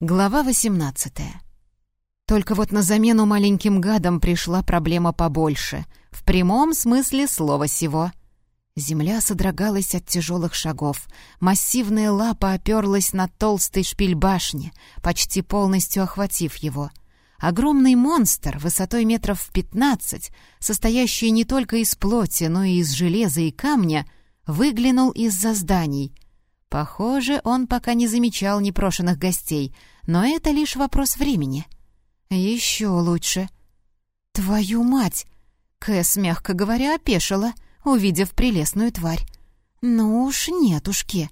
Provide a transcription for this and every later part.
Глава 18 Только вот на замену маленьким гадам пришла проблема побольше, в прямом смысле слова сего. Земля содрогалась от тяжелых шагов, массивная лапа оперлась на толстый шпиль башни, почти полностью охватив его. Огромный монстр, высотой метров в пятнадцать, состоящий не только из плоти, но и из железа и камня, выглянул из-за зданий — Похоже, он пока не замечал непрошенных гостей, но это лишь вопрос времени. Еще лучше. «Твою мать!» Кэс, мягко говоря, опешила, увидев прелестную тварь. «Ну уж нетушки!»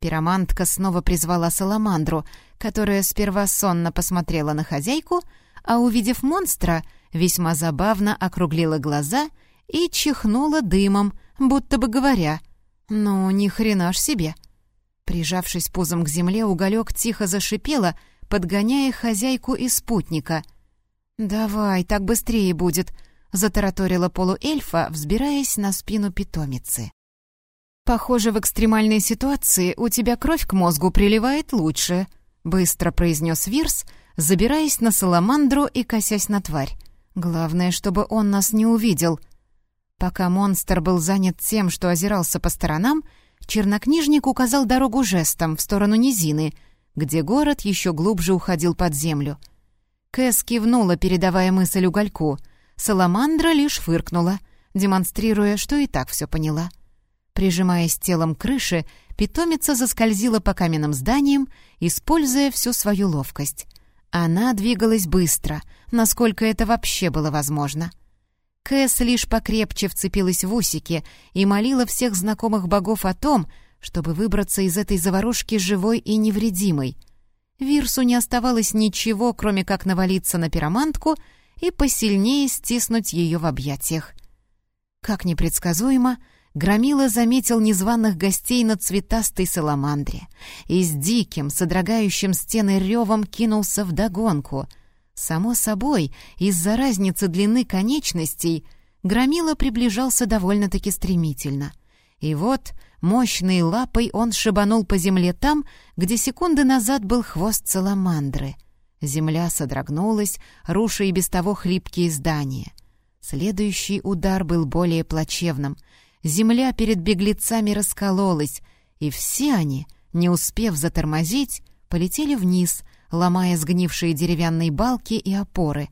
Пиромантка снова призвала Саламандру, которая сперва сонно посмотрела на хозяйку, а, увидев монстра, весьма забавно округлила глаза и чихнула дымом, будто бы говоря, «Ну, ни хрена ж себе!» Прижавшись пузом к земле, уголек тихо зашипела, подгоняя хозяйку и спутника. «Давай, так быстрее будет», — затараторила полуэльфа, взбираясь на спину питомицы. «Похоже, в экстремальной ситуации у тебя кровь к мозгу приливает лучше», — быстро произнес Вирс, забираясь на саламандру и косясь на тварь. «Главное, чтобы он нас не увидел». Пока монстр был занят тем, что озирался по сторонам, — Чернокнижник указал дорогу жестом в сторону низины, где город еще глубже уходил под землю. Кэс кивнула, передавая мысль угольку. Саламандра лишь фыркнула, демонстрируя, что и так все поняла. Прижимаясь телом к крыше, питомица заскользила по каменным зданиям, используя всю свою ловкость. Она двигалась быстро, насколько это вообще было возможно — Кэс лишь покрепче вцепилась в усики и молила всех знакомых богов о том, чтобы выбраться из этой заварушки живой и невредимой. Вирсу не оставалось ничего, кроме как навалиться на пиромантку и посильнее стиснуть ее в объятиях. Как непредсказуемо, Громила заметил незваных гостей на цветастой саламандре и с диким, содрогающим стены ревом кинулся вдогонку — Само собой, из-за разницы длины конечностей Громила приближался довольно-таки стремительно. И вот мощной лапой он шибанул по земле там, где секунды назад был хвост саламандры. Земля содрогнулась, руша и без того хлипкие здания. Следующий удар был более плачевным. Земля перед беглецами раскололась, и все они, не успев затормозить, полетели вниз — ломая сгнившие деревянные балки и опоры.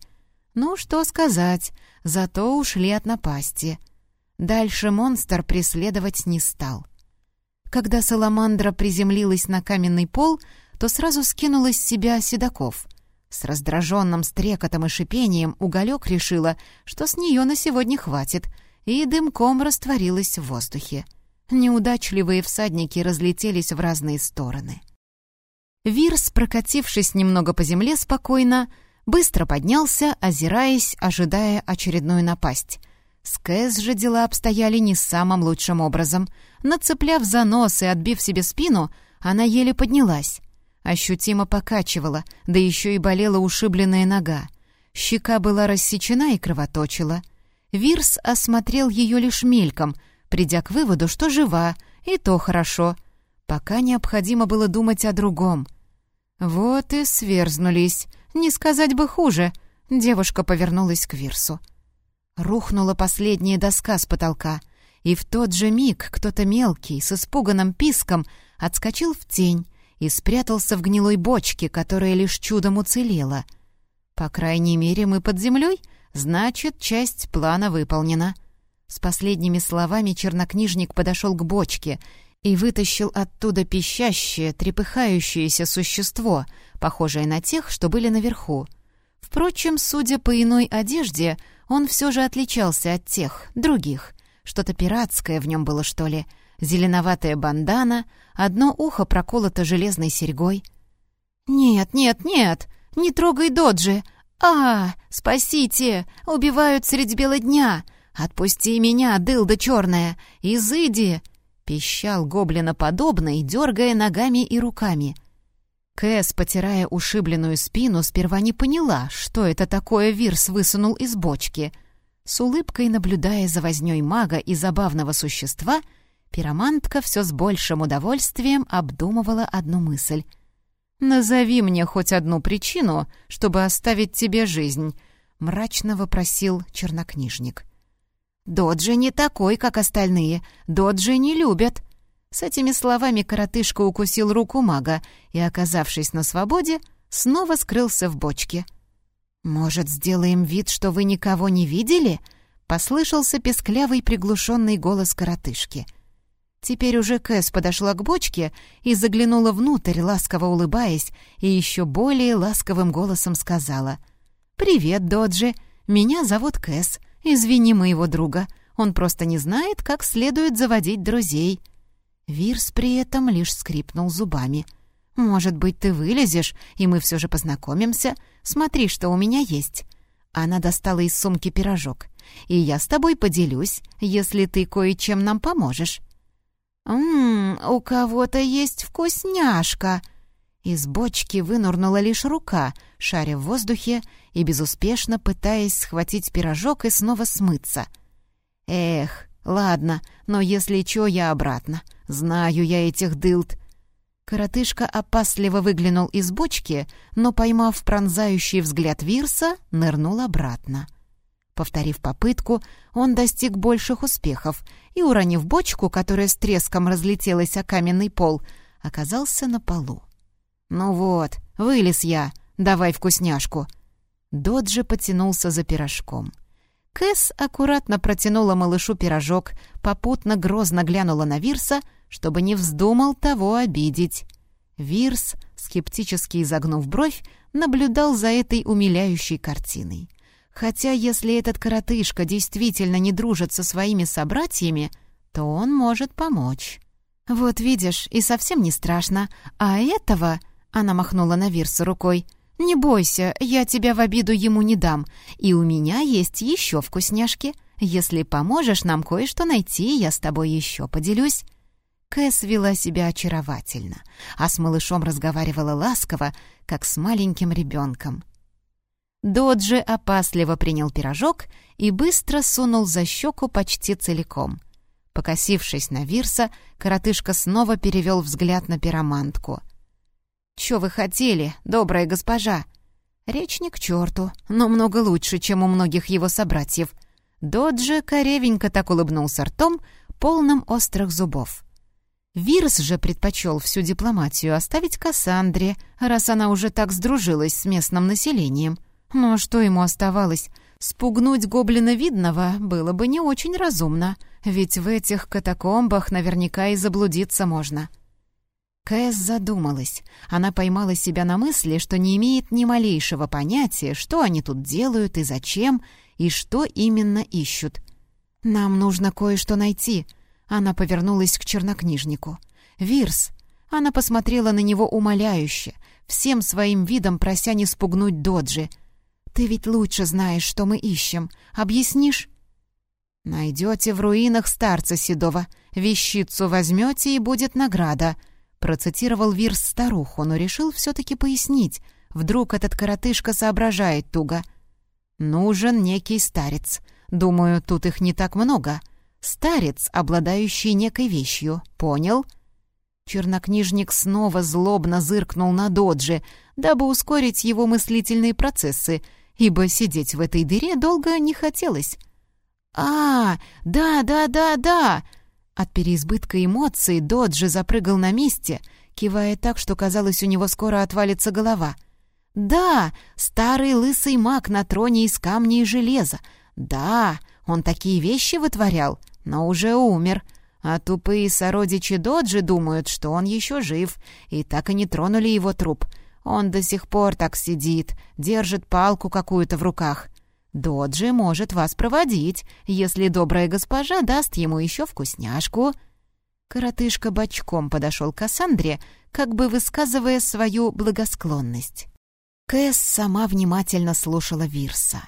Ну, что сказать, зато ушли от напасти. Дальше монстр преследовать не стал. Когда саламандра приземлилась на каменный пол, то сразу скинула с себя седаков. С раздраженным стрекотом и шипением уголек решила, что с нее на сегодня хватит, и дымком растворилась в воздухе. Неудачливые всадники разлетелись в разные стороны. Вирс, прокатившись немного по земле спокойно, быстро поднялся, озираясь, ожидая очередную напасть. С Кэс же дела обстояли не самым лучшим образом. Нацепляв за нос и отбив себе спину, она еле поднялась. Ощутимо покачивала, да еще и болела ушибленная нога. Щека была рассечена и кровоточила. Вирс осмотрел ее лишь мельком, придя к выводу, что жива, и то хорошо. Пока необходимо было думать о другом. Вот и сверзнулись. Не сказать бы хуже. Девушка повернулась к Вирсу. Рухнула последняя доска с потолка, и в тот же миг кто-то мелкий, с испуганным писком, отскочил в тень и спрятался в гнилой бочке, которая лишь чудом уцелела. По крайней мере, мы под землей, значит, часть плана выполнена. С последними словами чернокнижник подошел к бочке и вытащил оттуда пищащее, трепыхающееся существо, похожее на тех, что были наверху. Впрочем, судя по иной одежде, он все же отличался от тех, других. Что-то пиратское в нем было, что ли. Зеленоватая бандана, одно ухо проколото железной серьгой. «Нет, нет, нет! Не трогай Доджи! А, спасите! Убивают средь бела дня! Отпусти меня, дылда черная! Изыди!» Пищал гоблиноподобный, дергая ногами и руками. Кэс, потирая ушибленную спину, сперва не поняла, что это такое Вирс высунул из бочки. С улыбкой наблюдая за вознёй мага и забавного существа, пиромантка все с большим удовольствием обдумывала одну мысль. «Назови мне хоть одну причину, чтобы оставить тебе жизнь», — мрачно вопросил чернокнижник. «Доджи не такой, как остальные. Доджи не любят». С этими словами коротышка укусил руку мага и, оказавшись на свободе, снова скрылся в бочке. «Может, сделаем вид, что вы никого не видели?» — послышался песклявый приглушенный голос коротышки. Теперь уже Кэс подошла к бочке и заглянула внутрь, ласково улыбаясь, и еще более ласковым голосом сказала. «Привет, Доджи. Меня зовут Кэс. Извини моего друга. Он просто не знает, как следует заводить друзей». Вирс при этом лишь скрипнул зубами. «Может быть, ты вылезешь, и мы все же познакомимся? Смотри, что у меня есть». Она достала из сумки пирожок. «И я с тобой поделюсь, если ты кое-чем нам поможешь». «Ммм, у кого-то есть вкусняшка!» Из бочки вынурнула лишь рука, шаря в воздухе и безуспешно пытаясь схватить пирожок и снова смыться. «Эх, ладно, но если чё, я обратно. Знаю я этих дылд». Коротышка опасливо выглянул из бочки, но, поймав пронзающий взгляд Вирса, нырнул обратно. Повторив попытку, он достиг больших успехов и, уронив бочку, которая с треском разлетелась о каменный пол, оказался на полу. «Ну вот, вылез я, давай вкусняшку!» Доджи потянулся за пирожком. Кэс аккуратно протянула малышу пирожок, попутно грозно глянула на Вирса, чтобы не вздумал того обидеть. Вирс, скептически изогнув бровь, наблюдал за этой умиляющей картиной. Хотя если этот коротышка действительно не дружит со своими собратьями, то он может помочь. «Вот видишь, и совсем не страшно. А этого...» — она махнула на Вирса рукой. «Не бойся, я тебя в обиду ему не дам. И у меня есть еще вкусняшки. Если поможешь нам кое-что найти, я с тобой еще поделюсь». Кэс вела себя очаровательно, а с малышом разговаривала ласково, как с маленьким ребенком. Доджи опасливо принял пирожок и быстро сунул за щеку почти целиком. Покосившись на Вирса, коротышка снова перевел взгляд на пиромантку. «Чё вы хотели, добрая госпожа?» Речь не к черту, но много лучше, чем у многих его собратьев. Доджи коревенько так улыбнулся ртом, полным острых зубов. Вирс же предпочел всю дипломатию оставить Кассандре, раз она уже так сдружилась с местным населением — но ну, а что ему оставалось? Спугнуть гоблина видного было бы не очень разумно, ведь в этих катакомбах наверняка и заблудиться можно. Кэс задумалась. Она поймала себя на мысли, что не имеет ни малейшего понятия, что они тут делают и зачем, и что именно ищут. «Нам нужно кое-что найти», — она повернулась к чернокнижнику. «Вирс». Она посмотрела на него умоляюще, всем своим видом прося не спугнуть Доджи — ты ведь лучше знаешь, что мы ищем. Объяснишь?» «Найдете в руинах старца Седова. Вещицу возьмете, и будет награда», — процитировал Вирс старуху, но решил все-таки пояснить. Вдруг этот коротышка соображает туго. «Нужен некий старец. Думаю, тут их не так много. Старец, обладающий некой вещью. Понял?» Чернокнижник снова злобно зыркнул на Доджи, дабы ускорить его мыслительные процессы — ибо сидеть в этой дыре долго не хотелось. «А, да, да, да, да!» От переизбытка эмоций Доджи запрыгал на месте, кивая так, что казалось, у него скоро отвалится голова. «Да, старый лысый маг на троне из камня и железа. Да, он такие вещи вытворял, но уже умер. А тупые сородичи Доджи думают, что он еще жив, и так и не тронули его труп. Он до сих пор так сидит, держит палку какую-то в руках. Доджи может вас проводить, если добрая госпожа даст ему еще вкусняшку». Коротышка бочком подошел к Кассандре, как бы высказывая свою благосклонность. Кэс сама внимательно слушала Вирса.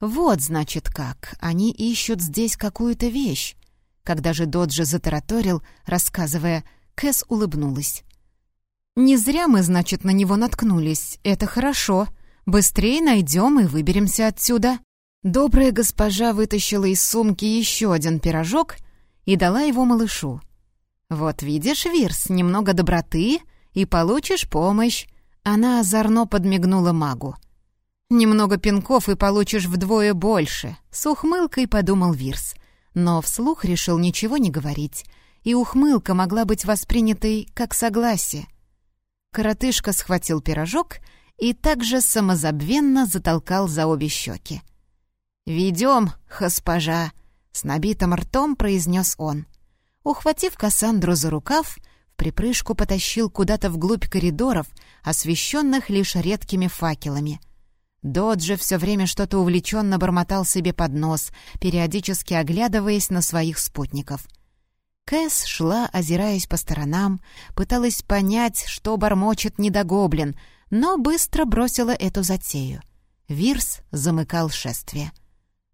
«Вот, значит, как. Они ищут здесь какую-то вещь». Когда же Доджи затараторил, рассказывая, Кэс улыбнулась. «Не зря мы, значит, на него наткнулись. Это хорошо. Быстрее найдем и выберемся отсюда». Добрая госпожа вытащила из сумки еще один пирожок и дала его малышу. «Вот видишь, Вирс, немного доброты, и получишь помощь. Она озорно подмигнула магу. «Немного пинков и получишь вдвое больше», — с ухмылкой подумал Вирс. Но вслух решил ничего не говорить, и ухмылка могла быть воспринятой как согласие. Коротышка схватил пирожок и также самозабвенно затолкал за обе щеки. «Ведем, госпожа!» — с набитым ртом произнес он. Ухватив Кассандру за рукав, в припрыжку потащил куда-то вглубь коридоров, освещенных лишь редкими факелами. Доджи все время что-то увлеченно бормотал себе под нос, периодически оглядываясь на своих спутников — Кэс шла, озираясь по сторонам, пыталась понять, что бормочет недогоблин, но быстро бросила эту затею. Вирс замыкал шествие.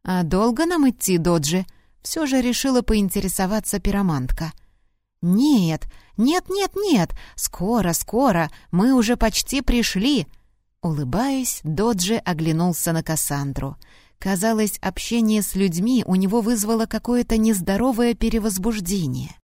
«А долго нам идти, Доджи?» — все же решила поинтересоваться пиромантка. «Нет, нет, нет, нет, скоро, скоро, мы уже почти пришли!» Улыбаясь, Доджи оглянулся на Кассандру — Казалось, общение с людьми у него вызвало какое-то нездоровое перевозбуждение.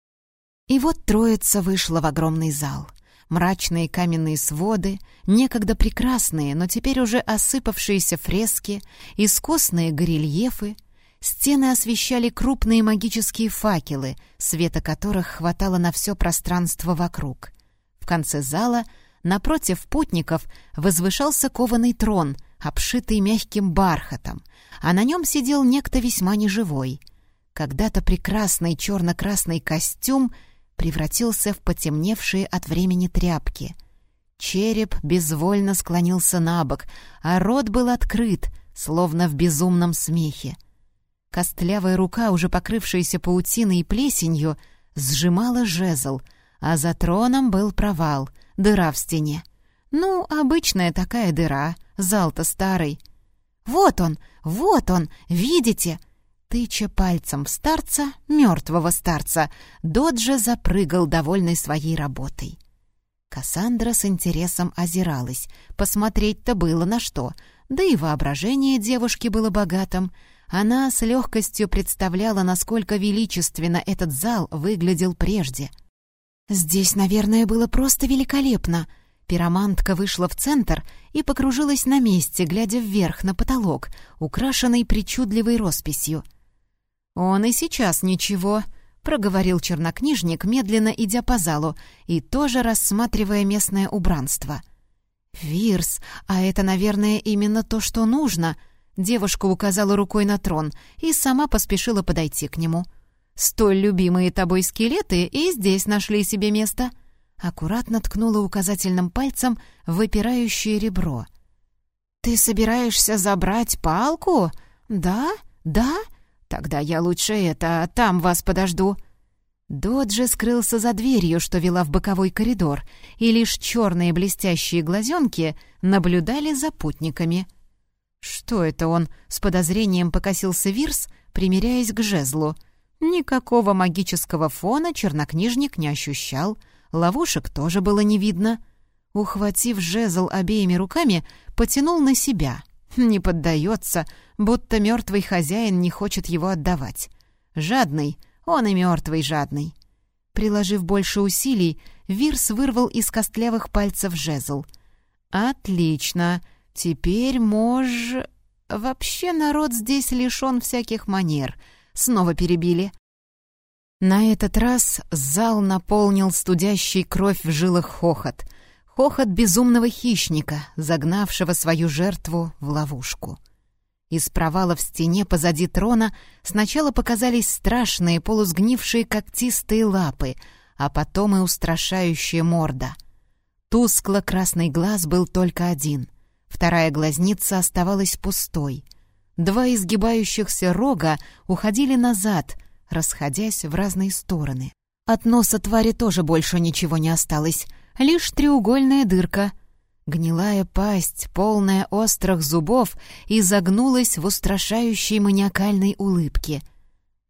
И вот троица вышла в огромный зал. Мрачные каменные своды, некогда прекрасные, но теперь уже осыпавшиеся фрески, искусные горельефы. Стены освещали крупные магические факелы, света которых хватало на все пространство вокруг. В конце зала, напротив путников, возвышался кованый трон — обшитый мягким бархатом, а на нем сидел некто весьма неживой. Когда-то прекрасный черно-красный костюм превратился в потемневшие от времени тряпки. Череп безвольно склонился на бок, а рот был открыт, словно в безумном смехе. Костлявая рука, уже покрывшаяся паутиной и плесенью, сжимала жезл, а за троном был провал, дыра в стене. Ну, обычная такая дыра, зал-то старый. «Вот он, вот он, видите?» Тыча пальцем в старца, мертвого старца, Доджа запрыгал, довольный своей работой. Кассандра с интересом озиралась. Посмотреть-то было на что. Да и воображение девушки было богатым. Она с легкостью представляла, насколько величественно этот зал выглядел прежде. «Здесь, наверное, было просто великолепно», Пиромантка вышла в центр и покружилась на месте, глядя вверх на потолок, украшенный причудливой росписью. «Он и сейчас ничего», — проговорил чернокнижник, медленно идя по залу и тоже рассматривая местное убранство. «Вирс, а это, наверное, именно то, что нужно», — девушка указала рукой на трон и сама поспешила подойти к нему. «Столь любимые тобой скелеты и здесь нашли себе место» аккуратно ткнула указательным пальцем выпирающее ребро. «Ты собираешься забрать палку? Да? Да? Тогда я лучше это, там вас подожду». Доджи скрылся за дверью, что вела в боковой коридор, и лишь черные блестящие глазенки наблюдали за путниками. «Что это он?» — с подозрением покосился Вирс, примеряясь к жезлу. Никакого магического фона чернокнижник не ощущал — Ловушек тоже было не видно. Ухватив жезл обеими руками, потянул на себя. Не поддается, будто мертвый хозяин не хочет его отдавать. Жадный, он и мертвый жадный. Приложив больше усилий, Вирс вырвал из костлявых пальцев жезл. «Отлично! Теперь мож...» «Вообще народ здесь лишён всяких манер. Снова перебили. На этот раз зал наполнил студящий кровь в жилах хохот. Хохот безумного хищника, загнавшего свою жертву в ловушку. Из провала в стене позади трона сначала показались страшные полусгнившие когтистые лапы, а потом и устрашающая морда. Тускло-красный глаз был только один. Вторая глазница оставалась пустой. Два изгибающихся рога уходили назад — расходясь в разные стороны. От носа твари тоже больше ничего не осталось, лишь треугольная дырка. Гнилая пасть, полная острых зубов, изогнулась в устрашающей маниакальной улыбке.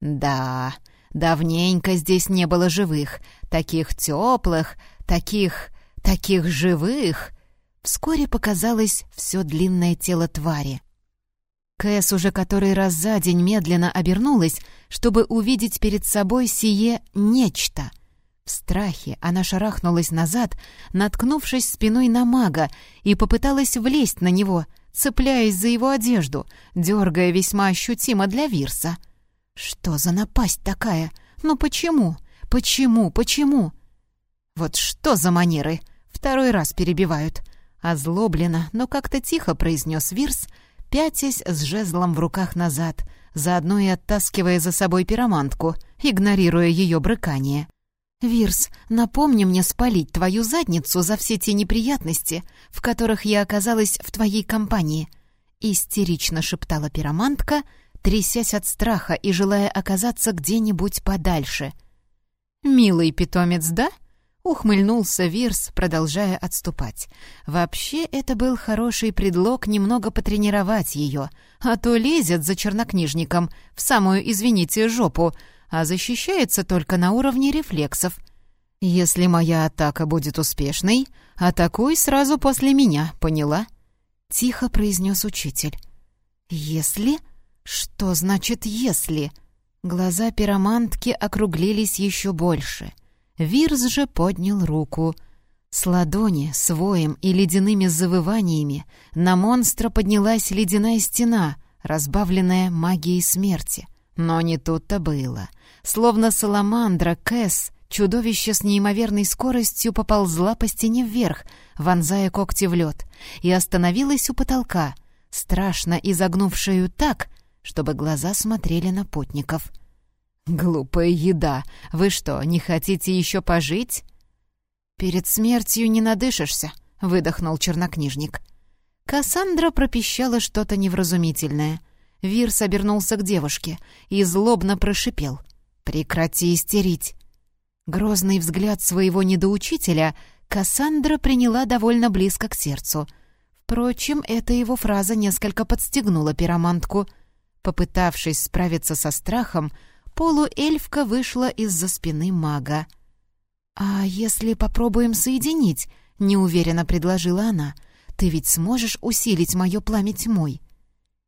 «Да, давненько здесь не было живых, таких теплых, таких, таких живых!» Вскоре показалось все длинное тело твари. Кэс уже который раз за день медленно обернулась, чтобы увидеть перед собой сие нечто. В страхе она шарахнулась назад, наткнувшись спиной на мага, и попыталась влезть на него, цепляясь за его одежду, дергая весьма ощутимо для Вирса. «Что за напасть такая? Ну почему? Почему? Почему?» «Вот что за манеры?» Второй раз перебивают. Озлобленно, но как-то тихо произнес Вирс, пятясь с жезлом в руках назад, заодно и оттаскивая за собой пиромантку, игнорируя ее брыкание. «Вирс, напомни мне спалить твою задницу за все те неприятности, в которых я оказалась в твоей компании», — истерично шептала пиромантка, трясясь от страха и желая оказаться где-нибудь подальше. «Милый питомец, да?» Ухмыльнулся Вирс, продолжая отступать. Вообще, это был хороший предлог немного потренировать ее, а то лезет за чернокнижником в самую, извините, жопу, а защищается только на уровне рефлексов. «Если моя атака будет успешной, атакуй сразу после меня, поняла?» — тихо произнес учитель. «Если? Что значит «если»?» Глаза пиромантки округлились еще больше — Вирс же поднял руку. С ладони, своим и ледяными завываниями на монстра поднялась ледяная стена, разбавленная магией смерти. Но не тут-то было. Словно саламандра, Кэс, чудовище с неимоверной скоростью поползла по стене вверх, вонзая когти в лед, и остановилась у потолка, страшно изогнув так, чтобы глаза смотрели на путников. «Глупая еда! Вы что, не хотите еще пожить?» «Перед смертью не надышишься», — выдохнул чернокнижник. Кассандра пропищала что-то невразумительное. Вирс обернулся к девушке и злобно прошипел. «Прекрати истерить!» Грозный взгляд своего недоучителя Кассандра приняла довольно близко к сердцу. Впрочем, эта его фраза несколько подстегнула пиромантку. Попытавшись справиться со страхом, полуэльфка вышла из-за спины мага. «А если попробуем соединить?» — неуверенно предложила она. «Ты ведь сможешь усилить мое пламя тьмой?»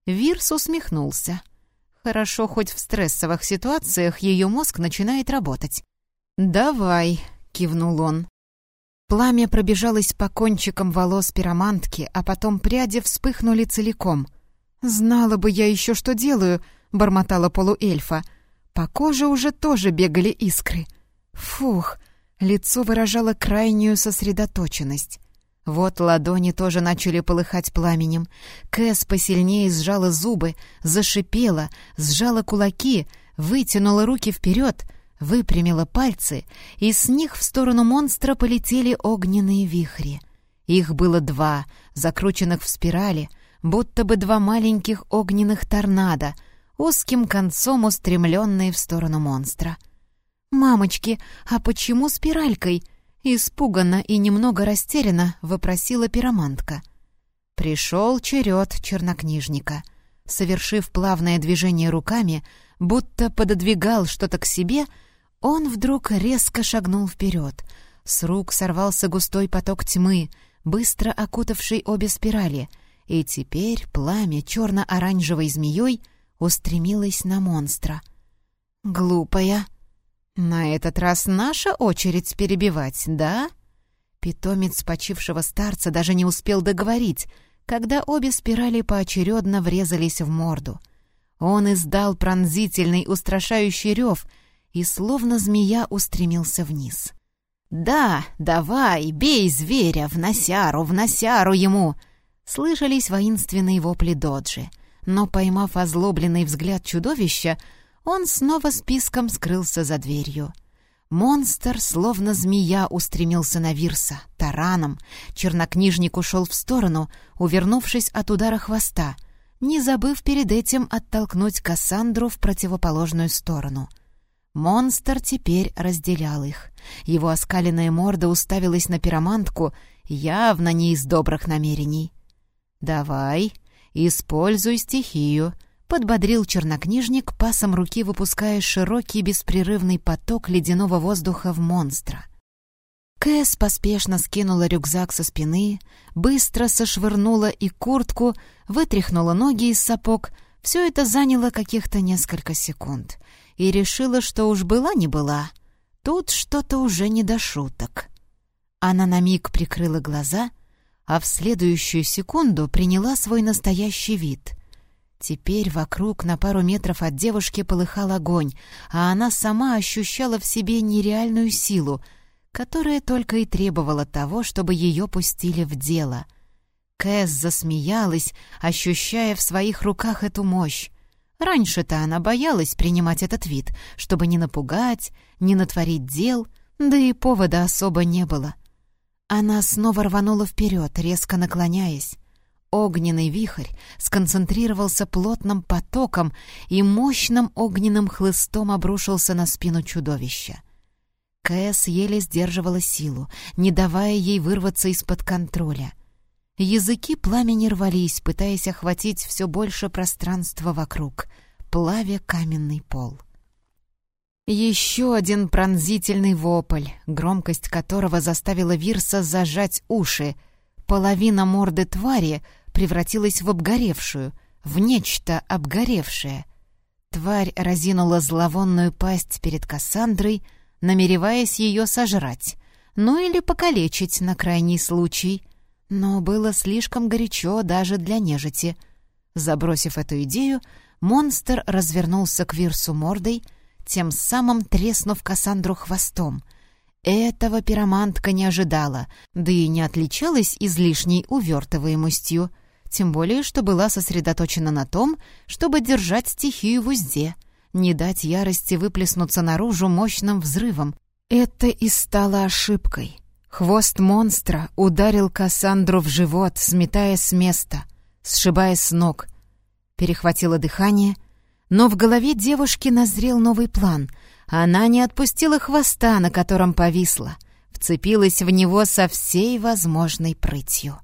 Вирс усмехнулся. Хорошо, хоть в стрессовых ситуациях ее мозг начинает работать. «Давай», — кивнул он. Пламя пробежалось по кончикам волос пиромантки, а потом пряди вспыхнули целиком. «Знала бы я еще, что делаю», — бормотала полуэльфа. По коже уже тоже бегали искры. Фух, лицо выражало крайнюю сосредоточенность. Вот ладони тоже начали полыхать пламенем. Кэс посильнее сжала зубы, зашипела, сжала кулаки, вытянула руки вперед, выпрямила пальцы, и с них в сторону монстра полетели огненные вихри. Их было два, закрученных в спирали, будто бы два маленьких огненных торнадо — узким концом устремленные в сторону монстра. «Мамочки, а почему спиралькой?» Испуганно и немного растерянно вопросила пиромантка. Пришел черед чернокнижника. Совершив плавное движение руками, будто пододвигал что-то к себе, он вдруг резко шагнул вперед. С рук сорвался густой поток тьмы, быстро окутавший обе спирали, и теперь пламя черно-оранжевой змеей устремилась на монстра. «Глупая!» «На этот раз наша очередь перебивать, да?» Питомец почившего старца даже не успел договорить, когда обе спирали поочередно врезались в морду. Он издал пронзительный, устрашающий рев и, словно змея, устремился вниз. «Да, давай, бей зверя, в носяру, ему!» Слышались воинственные вопли Доджи — но, поймав озлобленный взгляд чудовища, он снова списком скрылся за дверью. Монстр, словно змея, устремился на Вирса, тараном. Чернокнижник ушел в сторону, увернувшись от удара хвоста, не забыв перед этим оттолкнуть Кассандру в противоположную сторону. Монстр теперь разделял их. Его оскаленная морда уставилась на пиромантку, явно не из добрых намерений. «Давай», «Используй стихию», — подбодрил чернокнижник, пасом руки выпуская широкий беспрерывный поток ледяного воздуха в монстра. Кэс поспешно скинула рюкзак со спины, быстро сошвырнула и куртку, вытряхнула ноги из сапог. Все это заняло каких-то несколько секунд. И решила, что уж была не была. Тут что-то уже не до шуток. Она на миг прикрыла глаза, а в следующую секунду приняла свой настоящий вид. Теперь вокруг на пару метров от девушки полыхал огонь, а она сама ощущала в себе нереальную силу, которая только и требовала того, чтобы ее пустили в дело. Кэс засмеялась, ощущая в своих руках эту мощь. Раньше-то она боялась принимать этот вид, чтобы не напугать, не натворить дел, да и повода особо не было. Она снова рванула вперед, резко наклоняясь. Огненный вихрь сконцентрировался плотным потоком и мощным огненным хлыстом обрушился на спину чудовища. Кэс еле сдерживала силу, не давая ей вырваться из-под контроля — Языки пламени рвались, пытаясь охватить все больше пространства вокруг, плавя каменный пол. Еще один пронзительный вопль, громкость которого заставила Вирса зажать уши. Половина морды твари превратилась в обгоревшую, в нечто обгоревшее. Тварь разинула зловонную пасть перед Кассандрой, намереваясь ее сожрать, ну или покалечить на крайний случай — но было слишком горячо даже для нежити. Забросив эту идею, монстр развернулся к Вирсу мордой, тем самым треснув Кассандру хвостом. Этого пиромантка не ожидала, да и не отличалась излишней увертываемостью, тем более, что была сосредоточена на том, чтобы держать стихию в узде, не дать ярости выплеснуться наружу мощным взрывом. Это и стало ошибкой. Хвост монстра ударил Кассандру в живот, сметая с места, сшибая с ног. Перехватило дыхание, но в голове девушки назрел новый план. Она не отпустила хвоста, на котором повисла, вцепилась в него со всей возможной прытью.